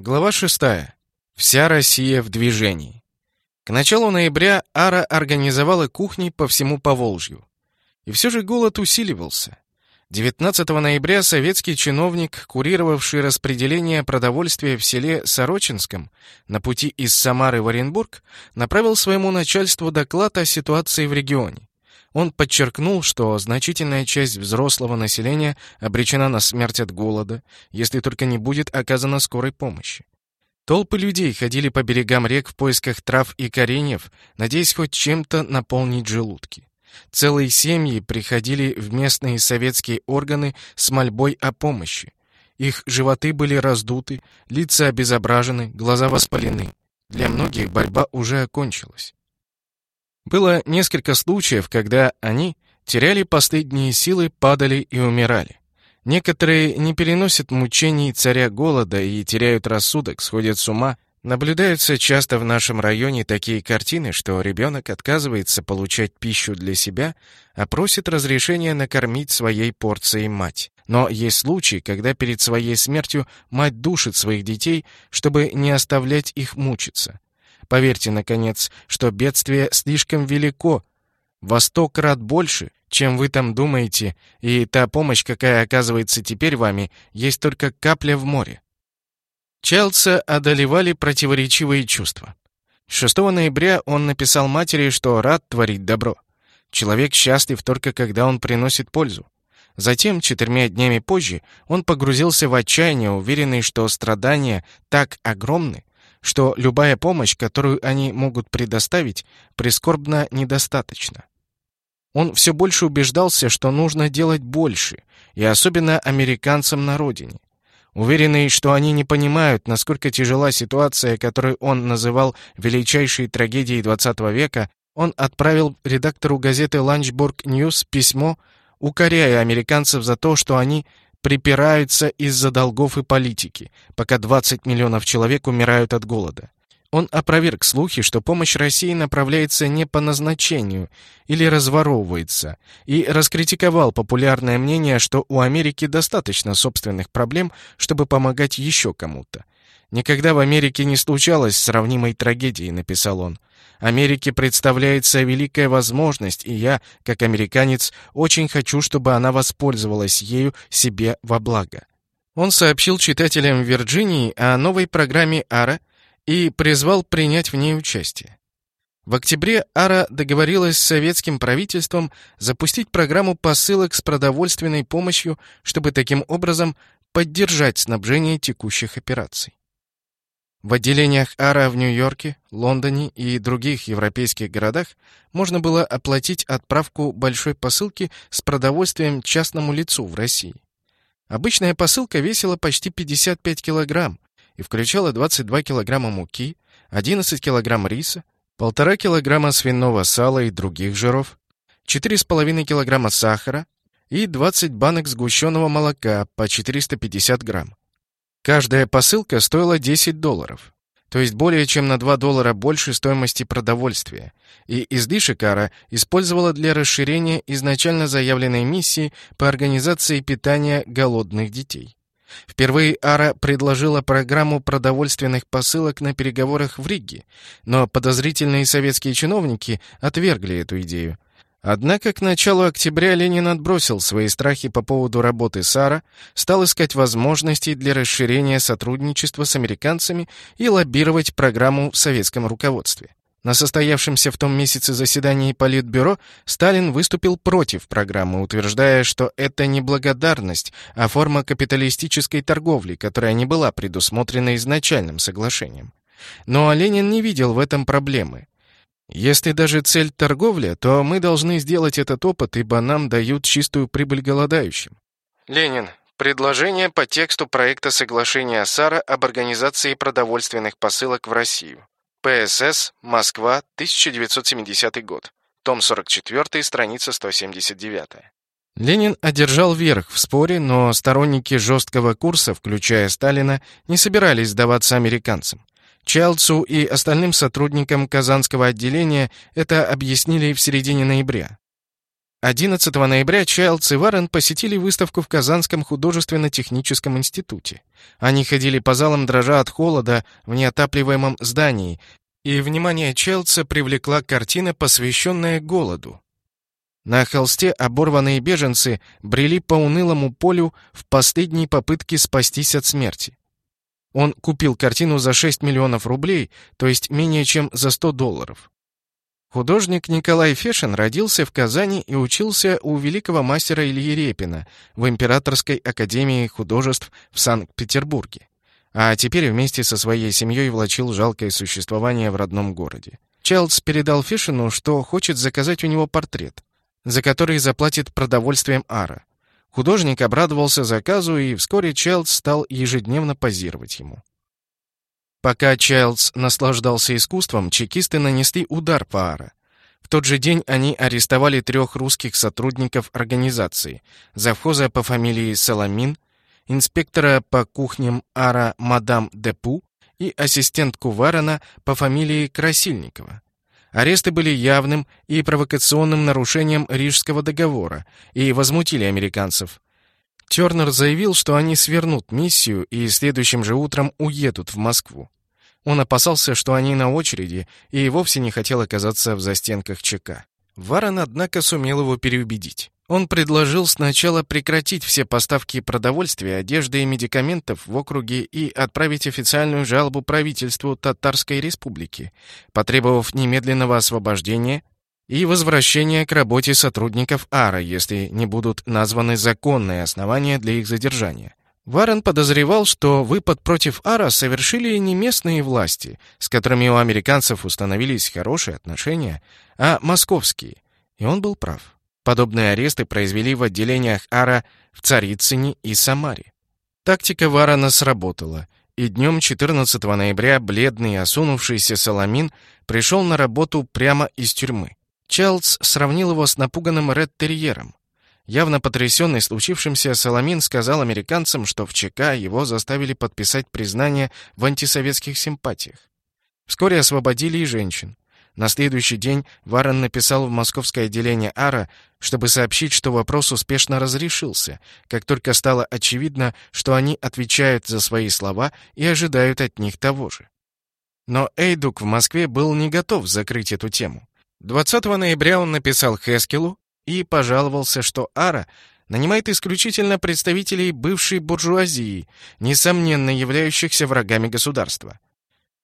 Глава 6. Вся Россия в движении. К началу ноября Ара организовала кухни по всему Поволжью. И все же голод усиливался. 19 ноября советский чиновник, курировавший распределение продовольствия в селе Сорочинском на пути из Самары в Оренбург, направил своему начальству доклад о ситуации в регионе. Он подчеркнул, что значительная часть взрослого населения обречена на смерть от голода, если только не будет оказана скорой помощи. Толпы людей ходили по берегам рек в поисках трав и кореньев, надеясь хоть чем-то наполнить желудки. Целые семьи приходили в местные советские органы с мольбой о помощи. Их животы были раздуты, лица обезображены, глаза воспалены. Для многих борьба уже окончилась. Было несколько случаев, когда они теряли последние силы, падали и умирали. Некоторые не переносят мучений царя голода и теряют рассудок, сходят с ума. Наблюдаются часто в нашем районе такие картины, что ребенок отказывается получать пищу для себя, а просит разрешения накормить своей порцией мать. Но есть случаи, когда перед своей смертью мать душит своих детей, чтобы не оставлять их мучиться. Поверьте, наконец, что бедствие слишком велико, во сто крат больше, чем вы там думаете, и та помощь, какая оказывается теперь вами, есть только капля в море. Челса одолевали противоречивые чувства. 6 ноября он написал матери, что рад творить добро. Человек счастлив только когда он приносит пользу. Затем, четырьмя днями позже, он погрузился в отчаяние, уверенный, что страдания так огромны, что любая помощь, которую они могут предоставить, прискорбно недостаточна. Он все больше убеждался, что нужно делать больше, и особенно американцам на родине. Уверенный, что они не понимают, насколько тяжела ситуация, которую он называл величайшей трагедией XX века, он отправил редактору газеты «Линчбург Ньюс» письмо, укоряя американцев за то, что они припираются из-за долгов и политики, пока 20 миллионов человек умирают от голода. Он опроверг слухи, что помощь России направляется не по назначению или разворовывается, и раскритиковал популярное мнение, что у Америки достаточно собственных проблем, чтобы помогать еще кому-то. «Никогда в Америке не случалось сравнимой трагедии», — написал он. «Америке представляется великая возможность, и я, как американец, очень хочу, чтобы она воспользовалась ею себе во благо». Он сообщил читателям Вирджинии о новой программе АРА и призвал принять в ней участие. В октябре Ара договорилась с советским правительством запустить программу посылок с продовольственной помощью, чтобы таким образом поддержать снабжение текущих операций. В отделениях АРА в Нью-Йорке, Лондоне и других европейских городах можно было оплатить отправку большой посылки с продовольствием частному лицу в России. Обычная посылка весила почти 55 килограмм и включала 22 килограмма муки, 11 килограмм риса, 1,5 килограмма свиного сала и других жиров, 4,5 килограмма сахара и 20 банок сгущенного молока по 450 грамм. Каждая посылка стоила 10 долларов, то есть более чем на 2 доллара больше стоимости продовольствия, и излишек АРА использовала для расширения изначально заявленной миссии по организации питания голодных детей. Впервые Ара предложила программу продовольственных посылок на переговорах в Риге, но подозрительные советские чиновники отвергли эту идею. Однако к началу октября Ленин отбросил свои страхи по поводу работы САРА, стал искать возможности для расширения сотрудничества с американцами и лоббировать программу в советском руководстве. На состоявшемся в том месяце заседании Политбюро Сталин выступил против программы, утверждая, что это не благодарность, а форма капиталистической торговли, которая не была предусмотрена изначальным соглашением. Но Ленин не видел в этом проблемы. Если даже цель торговля, то мы должны сделать этот опыт, ибо нам дают чистую прибыль голодающим. Ленин. Предложение по тексту проекта соглашения САРА об организации продовольственных посылок в Россию. ПСС, Москва, 1970 год. Том 44, страница 179. Ленин одержал верх в споре, но сторонники жесткого курса, включая Сталина, не собирались сдаваться американцам. Чайлдсу и остальным сотрудникам Казанского отделения это объяснили в середине ноября. 11 ноября Чайлдс и Варен посетили выставку в Казанском художественно-техническом институте. Они ходили по залам, дрожа от холода в неотапливаемом здании, и внимание Чайлдса привлекла картина, посвященная голоду. На холсте оборванные беженцы брели по унылому полю в последней попытке спастись от смерти. Он купил картину за 6 миллионов рублей, то есть менее чем за 100 долларов. Художник Николай Фешин родился в Казани и учился у великого мастера Ильи Репина в Императорской академии художеств в Санкт-Петербурге, а теперь вместе со своей семьей влачил жалкое существование в родном городе. Чайлдс передал Фешину, что хочет заказать у него портрет, за который заплатит продовольствием Ара. Художник обрадовался заказу, и вскоре Чайлдс стал ежедневно позировать ему. Пока Чайлдс наслаждался искусством, чекисты нанесли удар по Ара. В тот же день они арестовали трех русских сотрудников организации, завхоза по фамилии Соломин, инспектора по кухням Ара мадам Депу и ассистентку Варена по фамилии Красильникова. Аресты были явным и провокационным нарушением Рижского договора и возмутили американцев. Тернер заявил, что они свернут миссию и следующим же утром уедут в Москву. Он опасался, что они на очереди, и вовсе не хотел оказаться в застенках ЧК. Варен, однако, сумел его переубедить. Он предложил сначала прекратить все поставки продовольствия, одежды и медикаментов в округе и отправить официальную жалобу правительству Татарской Республики, потребовав немедленного освобождения и возвращения к работе сотрудников АРА, если не будут названы законные основания для их задержания. Варен подозревал, что выпад против Ара совершили не местные власти, с которыми у американцев установились хорошие отношения, а московские, и он был прав. Подобные аресты произвели в отделениях Ара в Царицыне и Самаре. Тактика Варана сработала, и днем 14 ноября бледный осунувшийся Соломин пришел на работу прямо из тюрьмы. Чайлдс сравнил его с напуганным ред-терьером. Явно потрясенный случившимся, Соломин сказал американцам, что в ЧК его заставили подписать признание в антисоветских симпатиях. Вскоре освободили и женщин. На следующий день Варен написал в московское отделение АРА, чтобы сообщить, что вопрос успешно разрешился, как только стало очевидно, что они отвечают за свои слова и ожидают от них того же. Но Эйдук в Москве был не готов закрыть эту тему. 20 ноября он написал Хескелу и пожаловался, что Ара нанимает исключительно представителей бывшей буржуазии, несомненно являющихся врагами государства.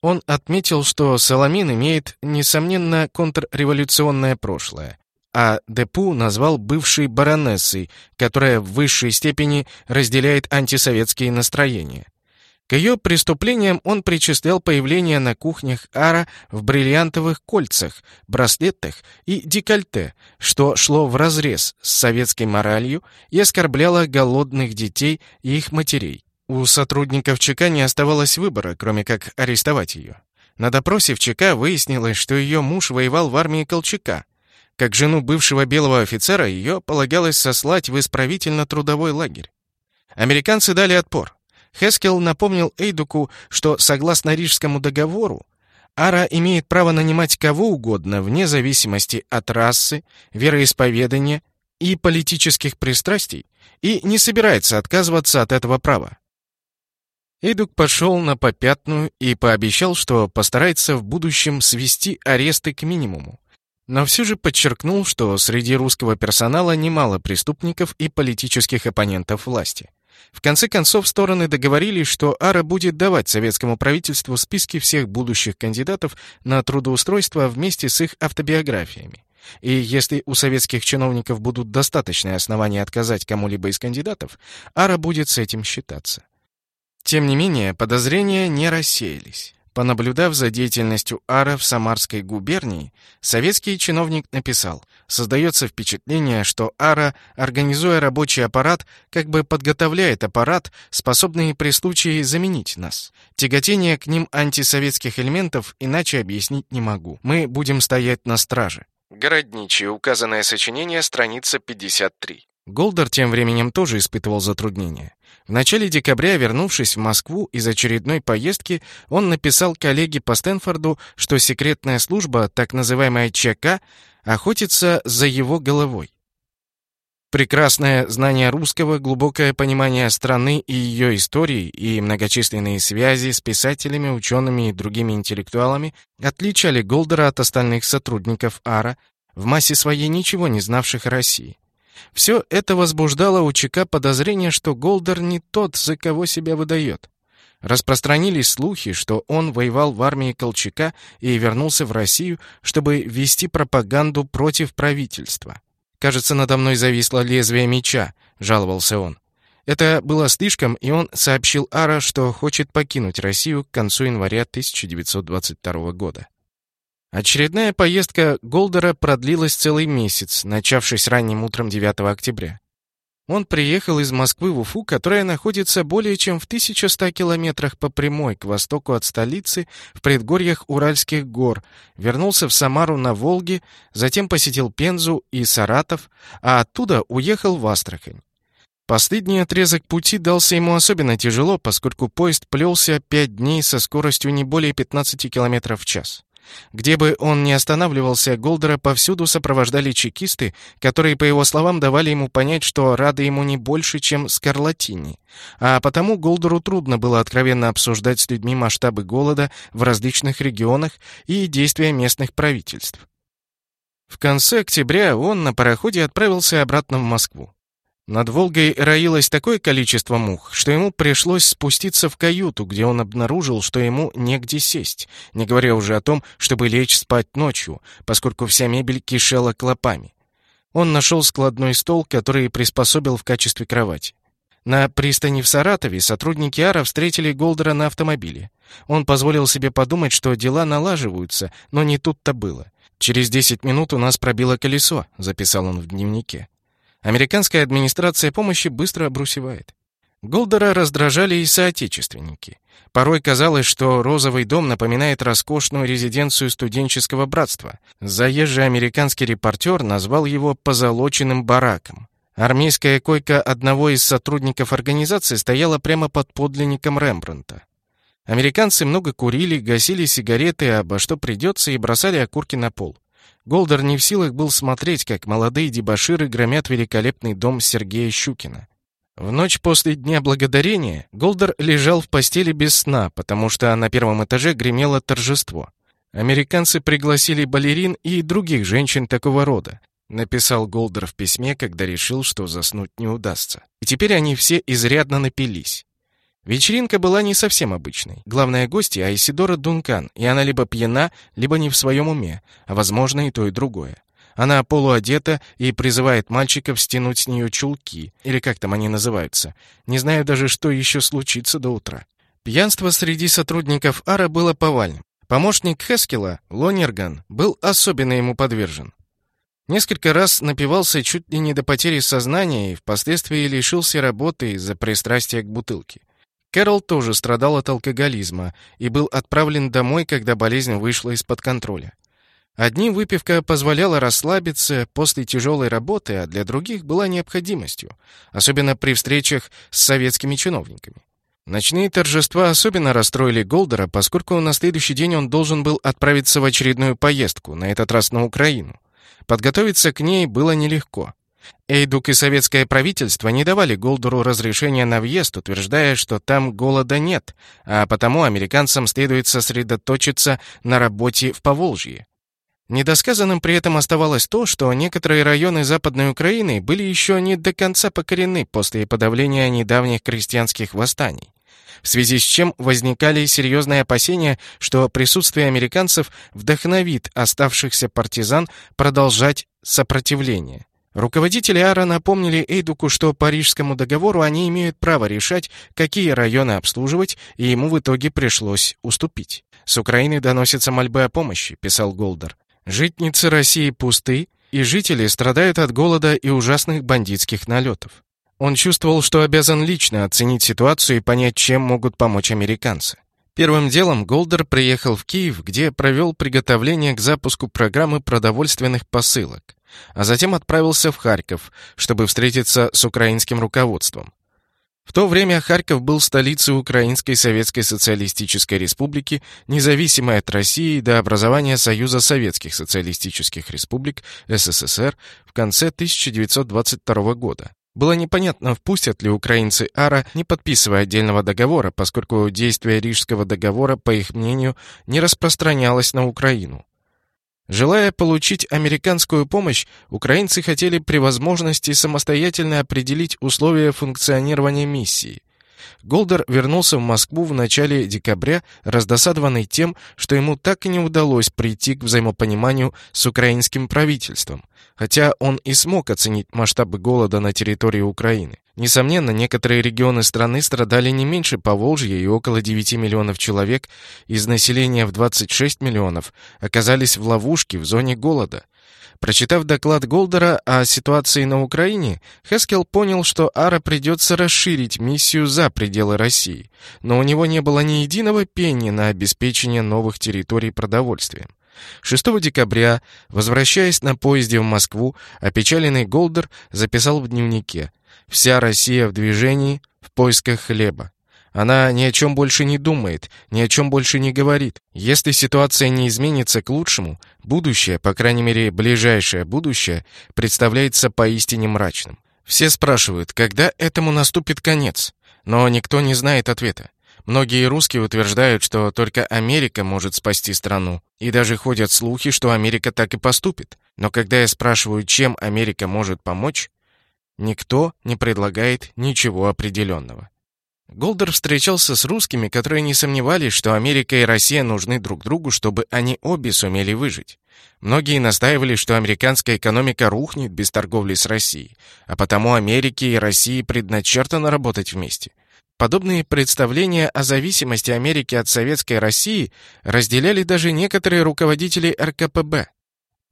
Он отметил, что Соломин имеет, несомненно, контрреволюционное прошлое, а Депу назвал бывшей баронессой, которая в высшей степени разделяет антисоветские настроения. К ее преступлениям он причислял появление на кухнях Ара в бриллиантовых кольцах, браслетах и декольте, что шло вразрез с советской моралью и оскорбляло голодных детей и их матерей. У сотрудников ЧК не оставалось выбора, кроме как арестовать ее. На допросе в ЧК выяснилось, что ее муж воевал в армии Колчака. Как жену бывшего белого офицера, ее полагалось сослать в исправительно-трудовой лагерь. Американцы дали отпор. Хескел напомнил Эйдуку, что, согласно Рижскому договору, Ара имеет право нанимать кого угодно вне зависимости от расы, вероисповедания и политических пристрастий и не собирается отказываться от этого права. Эдук пошел на попятную и пообещал, что постарается в будущем свести аресты к минимуму. Но все же подчеркнул, что среди русского персонала немало преступников и политических оппонентов власти. В конце концов, стороны договорились, что Ара будет давать советскому правительству списки всех будущих кандидатов на трудоустройство вместе с их автобиографиями. И если у советских чиновников будут достаточные основания отказать кому-либо из кандидатов, Ара будет с этим считаться. Тем не менее, подозрения не рассеялись. Понаблюдав за деятельностью Ара в Самарской губернии, советский чиновник написал, создается впечатление, что Ара, организуя рабочий аппарат, как бы подготовляет аппарат, способный при случае заменить нас. Тяготение к ним антисоветских элементов иначе объяснить не могу. Мы будем стоять на страже. Городничий, указанное сочинение, страница 53. Голдер тем временем тоже испытывал затруднения. В начале декабря, вернувшись в Москву из очередной поездки, он написал коллеге по Стэнфорду, что секретная служба, так называемая ЧК, охотится за его головой. прекрасное знание русского, глубокое понимание страны и ее истории и многочисленные связи с писателями, учеными и другими интеллектуалами отличали Голдера от остальных сотрудников АРА, в массе своей ничего не знавших о России. Все это возбуждало у ЧК подозрение, что Голдер не тот, за кого себя выдает. Распространились слухи, что он воевал в армии Колчака и вернулся в Россию, чтобы вести пропаганду против правительства. «Кажется, надо мной зависло лезвие меча», — жаловался он. Это было слишком, и он сообщил АРА, что хочет покинуть Россию к концу января 1922 года. Очередная поездка Голдера продлилась целый месяц, начавшись ранним утром 9 октября. Он приехал из Москвы в Уфу, которая находится более чем в 1100 километрах по прямой к востоку от столицы в предгорьях Уральских гор, вернулся в Самару на Волге, затем посетил Пензу и Саратов, а оттуда уехал в Астрахань. Последний отрезок пути дался ему особенно тяжело, поскольку поезд плелся пять дней со скоростью не более 15 км в час. Где бы он ни останавливался, Голдера повсюду сопровождали чекисты, которые, по его словам, давали ему понять, что рады ему не больше, чем Скарлатини. А потому Голдеру трудно было откровенно обсуждать с людьми масштабы голода в различных регионах и действия местных правительств. В конце октября он на пароходе отправился обратно в Москву. Над Волгой роилось такое количество мух, что ему пришлось спуститься в каюту, где он обнаружил, что ему негде сесть, не говоря уже о том, чтобы лечь спать ночью, поскольку вся мебель кишела клопами. Он нашел складной стол, который приспособил в качестве кровати. На пристани в Саратове сотрудники Ара встретили Голдера на автомобиле. Он позволил себе подумать, что дела налаживаются, но не тут-то было. «Через десять минут у нас пробило колесо», — записал он в дневнике. Американская администрация помощи быстро обрусевает. Голдера раздражали и соотечественники. Порой казалось, что розовый дом напоминает роскошную резиденцию студенческого братства. Заезжий американский репортер назвал его «позолоченным бараком». Армейская койка одного из сотрудников организации стояла прямо под подлинником Рембрандта. Американцы много курили, гасили сигареты, обо что придется, и бросали окурки на пол. Голдер не в силах был смотреть, как молодые дебоширы громят великолепный дом Сергея Щукина. В ночь после Дня Благодарения Голдер лежал в постели без сна, потому что на первом этаже гремело торжество. Американцы пригласили балерин и других женщин такого рода, написал Голдер в письме, когда решил, что заснуть не удастся. И теперь они все изрядно напились. Вечеринка была не совсем обычной. Главная гостья Айсидора Дункан, и она либо пьяна, либо не в своем уме, а возможно и то, и другое. Она полуодета и призывает мальчиков стянуть с нее чулки, или как там они называются. Не знаю даже, что еще случится до утра. Пьянство среди сотрудников Ара было повальным. Помощник Хескела, Лонерган, был особенно ему подвержен. Несколько раз напивался чуть ли не до потери сознания и впоследствии лишился работы из-за пристрастия к бутылке. Кэрол тоже страдал от алкоголизма и был отправлен домой, когда болезнь вышла из-под контроля. Одним выпивка позволяла расслабиться после тяжелой работы, а для других была необходимостью, особенно при встречах с советскими чиновниками. Ночные торжества особенно расстроили Голдера, поскольку на следующий день он должен был отправиться в очередную поездку, на этот раз на Украину. Подготовиться к ней было нелегко. Эйдук и советское правительство не давали Голдеру разрешения на въезд, утверждая, что там голода нет, а потому американцам следует сосредоточиться на работе в Поволжье. Недосказанным при этом оставалось то, что некоторые районы Западной Украины были еще не до конца покорены после подавления недавних крестьянских восстаний, в связи с чем возникали серьезные опасения, что присутствие американцев вдохновит оставшихся партизан продолжать сопротивление. Руководители АРА напомнили Эйдуку, что по Парижскому договору они имеют право решать, какие районы обслуживать, и ему в итоге пришлось уступить. «С Украины доносятся мольбы о помощи», — писал Голдер. «Житницы России пусты, и жители страдают от голода и ужасных бандитских налетов». Он чувствовал, что обязан лично оценить ситуацию и понять, чем могут помочь американцы. Первым делом Голдер приехал в Киев, где провел приготовление к запуску программы продовольственных посылок а затем отправился в Харьков, чтобы встретиться с украинским руководством. В то время Харьков был столицей Украинской Советской Социалистической Республики, независимой от России до образования Союза Советских Социалистических Республик СССР в конце 1922 года. Было непонятно, впустят ли украинцы АРА, не подписывая отдельного договора, поскольку действие Рижского договора, по их мнению, не распространялось на Украину. Желая получить американскую помощь, украинцы хотели при возможности самостоятельно определить условия функционирования миссии. Голдер вернулся в Москву в начале декабря, раздосадованный тем, что ему так и не удалось прийти к взаимопониманию с украинским правительством, хотя он и смог оценить масштабы голода на территории Украины. Несомненно, некоторые регионы страны страдали не меньше Поволжья, и около 9 миллионов человек из населения в 26 миллионов оказались в ловушке в зоне голода. Прочитав доклад Голдера о ситуации на Украине, Хескел понял, что Ара придется расширить миссию за пределы России, но у него не было ни единого пенни на обеспечение новых территорий продовольствием. 6 декабря, возвращаясь на поезде в Москву, опечаленный Голдер записал в дневнике – Вся Россия в движении, в поисках хлеба. Она ни о чем больше не думает, ни о чем больше не говорит. Если ситуация не изменится к лучшему, будущее, по крайней мере ближайшее будущее, представляется поистине мрачным. Все спрашивают, когда этому наступит конец, но никто не знает ответа. Многие русские утверждают, что только Америка может спасти страну, и даже ходят слухи, что Америка так и поступит. Но когда я спрашиваю, чем Америка может помочь, Никто не предлагает ничего определенного. Голдер встречался с русскими, которые не сомневались, что Америка и Россия нужны друг другу, чтобы они обе сумели выжить. Многие настаивали, что американская экономика рухнет без торговли с Россией, а потому Америке и России предначертано работать вместе. Подобные представления о зависимости Америки от советской России разделяли даже некоторые руководители РКПБ.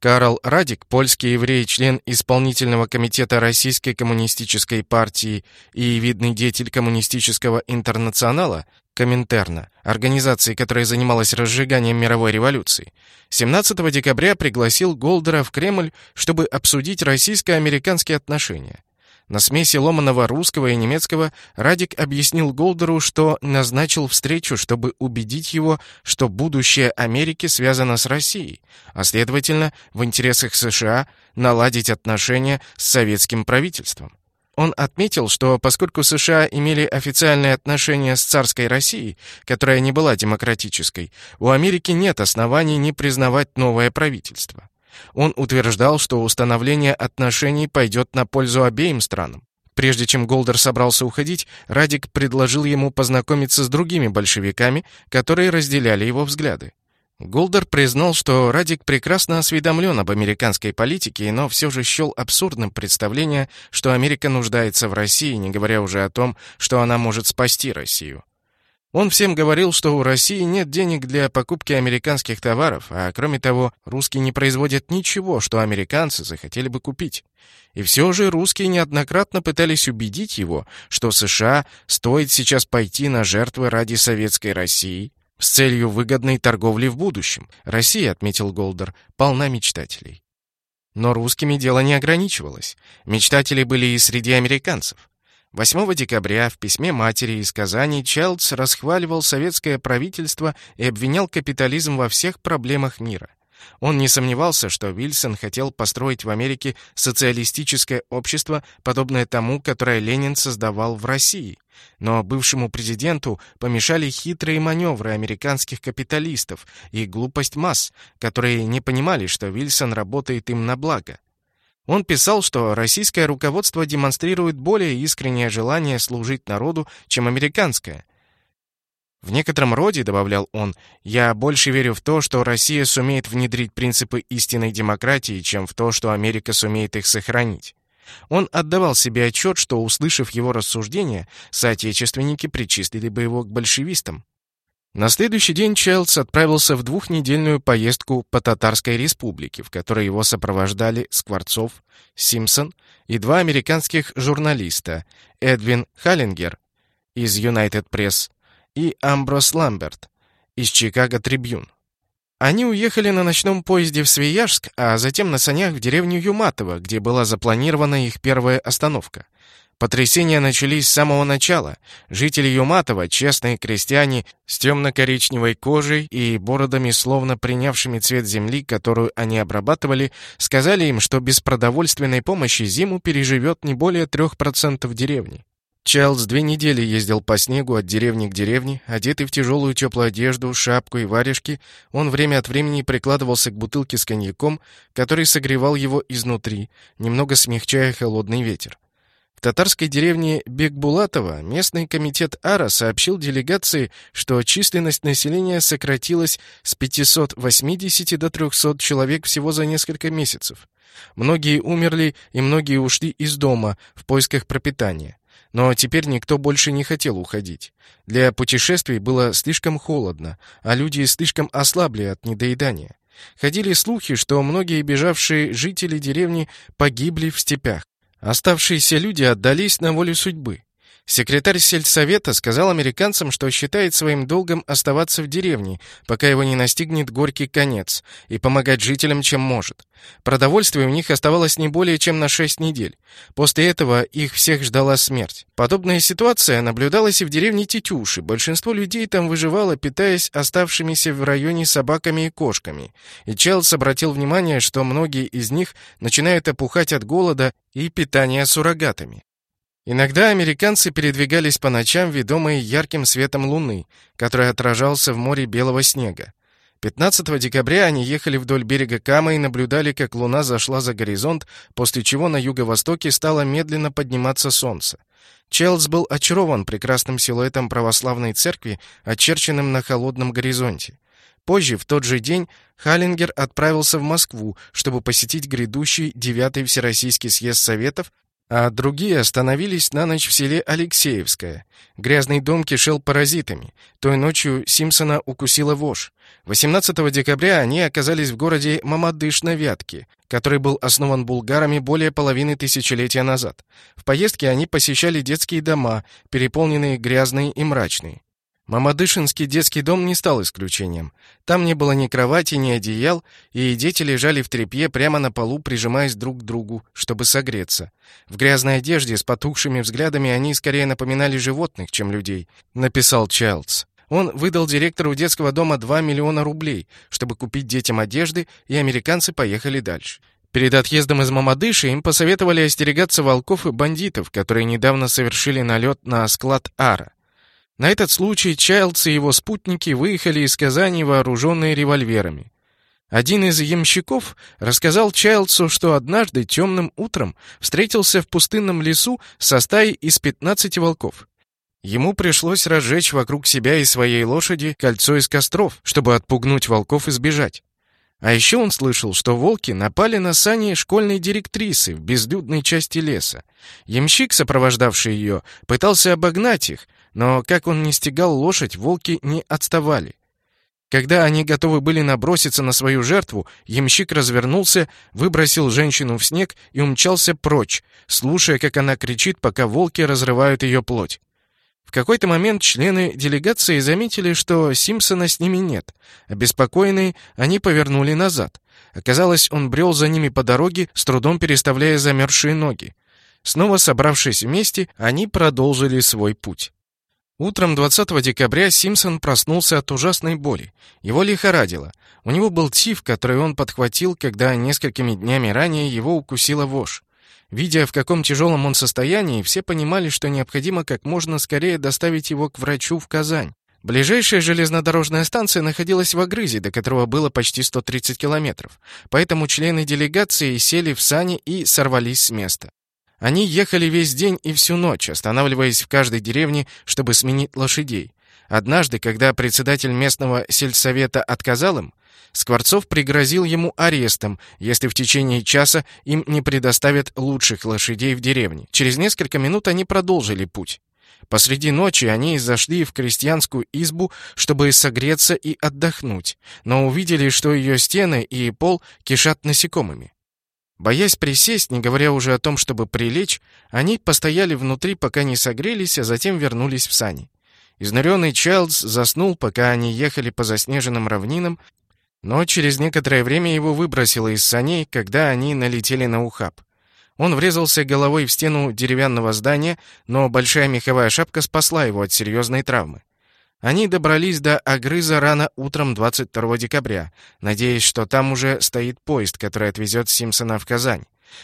Карл Радик, польский еврей, член исполнительного комитета Российской коммунистической партии и видный деятель коммунистического интернационала, Коминтерна, организации, которая занималась разжиганием мировой революции, 17 декабря пригласил Голдера в Кремль, чтобы обсудить российско-американские отношения. На смеси ломаного русского и немецкого Радик объяснил Голдеру, что назначил встречу, чтобы убедить его, что будущее Америки связано с Россией, а следовательно, в интересах США наладить отношения с советским правительством. Он отметил, что поскольку США имели официальные отношения с царской Россией, которая не была демократической, у Америки нет оснований не признавать новое правительство. Он утверждал, что установление отношений пойдет на пользу обеим странам. Прежде чем Голдер собрался уходить, Радек предложил ему познакомиться с другими большевиками, которые разделяли его взгляды. Голдер признал, что Радек прекрасно осведомлен об американской политике, но все же счел абсурдным представление, что Америка нуждается в России, не говоря уже о том, что она может спасти Россию. Он всем говорил, что у России нет денег для покупки американских товаров, а кроме того, русские не производят ничего, что американцы захотели бы купить. И все же русские неоднократно пытались убедить его, что США стоит сейчас пойти на жертвы ради советской России с целью выгодной торговли в будущем. Россия, отметил Голдер, полна мечтателей. Но русскими дело не ограничивалось. Мечтатели были и среди американцев. 8 декабря в письме матери из Казани Челдс расхваливал советское правительство и обвинял капитализм во всех проблемах мира. Он не сомневался, что Вильсон хотел построить в Америке социалистическое общество, подобное тому, которое Ленин создавал в России. Но бывшему президенту помешали хитрые маневры американских капиталистов и глупость масс, которые не понимали, что Вильсон работает им на благо. Он писал, что российское руководство демонстрирует более искреннее желание служить народу, чем американское. В некотором роде, добавлял он, я больше верю в то, что Россия сумеет внедрить принципы истинной демократии, чем в то, что Америка сумеет их сохранить. Он отдавал себе отчет, что, услышав его рассуждения, соотечественники причислили бы его к большевистам. На следующий день Челдс отправился в двухнедельную поездку по Татарской республике, в которой его сопровождали Скворцов, Симпсон и два американских журналиста Эдвин Халлингер из United Press и Амброс Ламберт из Чикаго Трибюн. Они уехали на ночном поезде в Свияжск, а затем на санях в деревню Юматово, где была запланирована их первая остановка. Потрясения начались с самого начала. Жители Юматова, честные крестьяне с темно-коричневой кожей и бородами, словно принявшими цвет земли, которую они обрабатывали, сказали им, что без продовольственной помощи зиму переживет не более 3% деревни. Чарльз две недели ездил по снегу от деревни к деревне, одетый в тяжелую теплую одежду, шапку и варежки, он время от времени прикладывался к бутылке с коньяком, который согревал его изнутри, немного смягчая холодный ветер. Татарской деревне Бекбулатова местный комитет АРА сообщил делегации, что численность населения сократилась с 580 до 300 человек всего за несколько месяцев. Многие умерли и многие ушли из дома в поисках пропитания. Но теперь никто больше не хотел уходить. Для путешествий было слишком холодно, а люди слишком ослабли от недоедания. Ходили слухи, что многие бежавшие жители деревни погибли в степях. Оставшиеся люди отдались на волю судьбы. Секретарь сельсовета сказал американцам, что считает своим долгом оставаться в деревне, пока его не настигнет горький конец, и помогать жителям, чем может. Продовольствие у них оставалось не более чем на шесть недель. После этого их всех ждала смерть. Подобная ситуация наблюдалась и в деревне Тетюши. Большинство людей там выживало, питаясь оставшимися в районе собаками и кошками. И Челс обратил внимание, что многие из них начинают опухать от голода и питания суррогатами. Иногда американцы передвигались по ночам, ведомые ярким светом луны, который отражался в море белого снега. 15 декабря они ехали вдоль берега Кама и наблюдали, как луна зашла за горизонт, после чего на юго-востоке стало медленно подниматься солнце. Челс был очарован прекрасным силуэтом православной церкви, очерченным на холодном горизонте. Позже, в тот же день, Халлингер отправился в Москву, чтобы посетить грядущий девятый Всероссийский съезд Советов, а другие остановились на ночь в селе Алексеевское. Грязный дом кишел паразитами. Той ночью Симпсона укусила вошь. 18 декабря они оказались в городе Мамадыш на Вятке, который был основан булгарами более половины тысячелетия назад. В поездке они посещали детские дома, переполненные грязные и мрачные. Мамадышинский детский дом не стал исключением. Там не было ни кровати, ни одеял, и дети лежали в тряпье прямо на полу, прижимаясь друг к другу, чтобы согреться. В грязной одежде с потухшими взглядами они скорее напоминали животных, чем людей, написал Чайлдс. Он выдал директору детского дома 2 миллиона рублей, чтобы купить детям одежды, и американцы поехали дальше. Перед отъездом из Мамадыши им посоветовали остерегаться волков и бандитов, которые недавно совершили налет на склад Ара. На этот случай Чайлдс и его спутники выехали из Казани вооруженные револьверами. Один из ямщиков рассказал Чайлдсу, что однажды темным утром встретился в пустынном лесу со стаей из 15 волков. Ему пришлось разжечь вокруг себя и своей лошади кольцо из костров, чтобы отпугнуть волков и сбежать. А еще он слышал, что волки напали на сани школьной директрисы в безлюдной части леса. Ямщик, сопровождавший ее, пытался обогнать их, но как он не стегал лошадь, волки не отставали. Когда они готовы были наброситься на свою жертву, ямщик развернулся, выбросил женщину в снег и умчался прочь, слушая, как она кричит, пока волки разрывают ее плоть. Какой-то момент члены делегации заметили, что Симпсона с ними нет. Обеспокоенные, они повернули назад. Оказалось, он брел за ними по дороге, с трудом переставляя замерзшие ноги. Снова собравшись вместе, они продолжили свой путь. Утром 20 декабря Симпсон проснулся от ужасной боли. Его лихорадило. У него был тиф, который он подхватил, когда несколькими днями ранее его укусила вошь. Видя, в каком тяжелом он состоянии, все понимали, что необходимо как можно скорее доставить его к врачу в Казань. Ближайшая железнодорожная станция находилась в Агрызе, до которого было почти 130 километров. Поэтому члены делегации сели в сани и сорвались с места. Они ехали весь день и всю ночь, останавливаясь в каждой деревне, чтобы сменить лошадей. Однажды, когда председатель местного сельсовета отказал им, Скворцов пригрозил ему арестом, если в течение часа им не предоставят лучших лошадей в деревне. Через несколько минут они продолжили путь. Посреди ночи они зашли в крестьянскую избу, чтобы согреться и отдохнуть, но увидели, что ее стены и пол кишат насекомыми. Боясь присесть, не говоря уже о том, чтобы прилечь, они постояли внутри, пока не согрелись, а затем вернулись в сани. Изнуренный Чайлдс заснул, пока они ехали по заснеженным равнинам, но через некоторое время его выбросило из саней, когда они налетели на ухаб. Он врезался головой в стену деревянного здания, но большая меховая шапка спасла его от серьезной травмы. Они добрались до Агрыза рано утром 22 декабря, надеясь, что там уже стоит поезд, который отвезет Симпсона в Казань.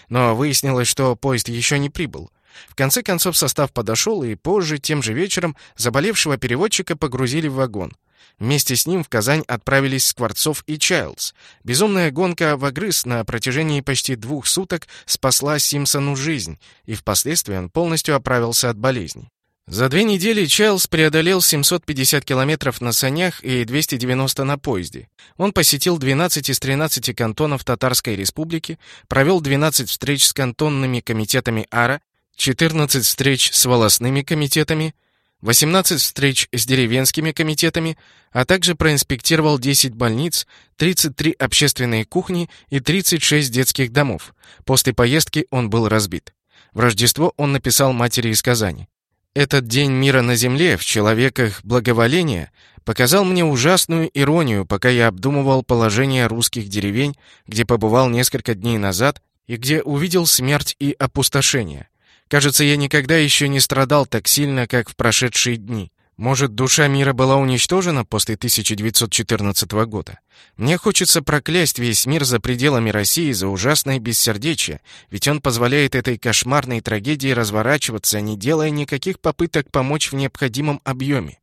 Но выяснилось, что поезд еще не прибыл. В конце концов состав подошел, и позже, тем же вечером, заболевшего переводчика погрузили в вагон. Вместе с ним в Казань отправились Скворцов и Чайлдс. Безумная гонка в Агрыз на протяжении почти двух суток спасла Симпсону жизнь, и впоследствии он полностью оправился от болезни. За две недели Чайлз преодолел 750 километров на санях и 290 на поезде. Он посетил 12 из 13 кантонов Татарской Республики, провел 12 встреч с кантонными комитетами АРА, 14 встреч с волосными комитетами, 18 встреч с деревенскими комитетами, а также проинспектировал 10 больниц, 33 общественные кухни и 36 детских домов. После поездки он был разбит. В Рождество он написал матери из Казани. Этот день мира на земле в человеках благоволения показал мне ужасную иронию, пока я обдумывал положение русских деревень, где побывал несколько дней назад и где увидел смерть и опустошение. Кажется, я никогда еще не страдал так сильно, как в прошедшие дни. Может, душа мира была уничтожена после 1914 года? Мне хочется проклясть весь мир за пределами России за ужасное бессердечие, ведь он позволяет этой кошмарной трагедии разворачиваться, не делая никаких попыток помочь в необходимом объеме.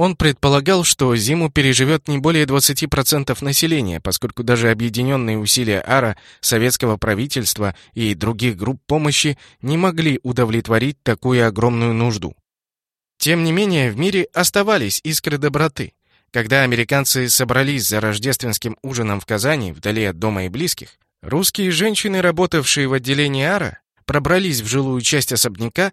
Он предполагал, что зиму переживет не более 20% населения, поскольку даже объединенные усилия АРА, советского правительства и других групп помощи не могли удовлетворить такую огромную нужду. Тем не менее, в мире оставались искры доброты. Когда американцы собрались за рождественским ужином в Казани, вдали от дома и близких, русские женщины, работавшие в отделении АРА, пробрались в жилую часть особняка,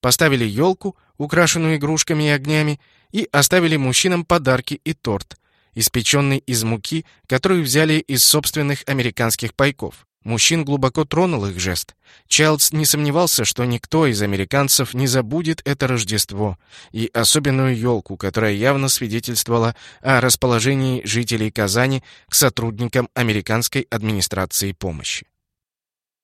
поставили елку, украшенную игрушками и огнями, и оставили мужчинам подарки и торт, испеченный из муки, которую взяли из собственных американских пайков. Мужчин глубоко тронул их жест. Чайлдс не сомневался, что никто из американцев не забудет это Рождество и особенную елку, которая явно свидетельствовала о расположении жителей Казани к сотрудникам американской администрации помощи.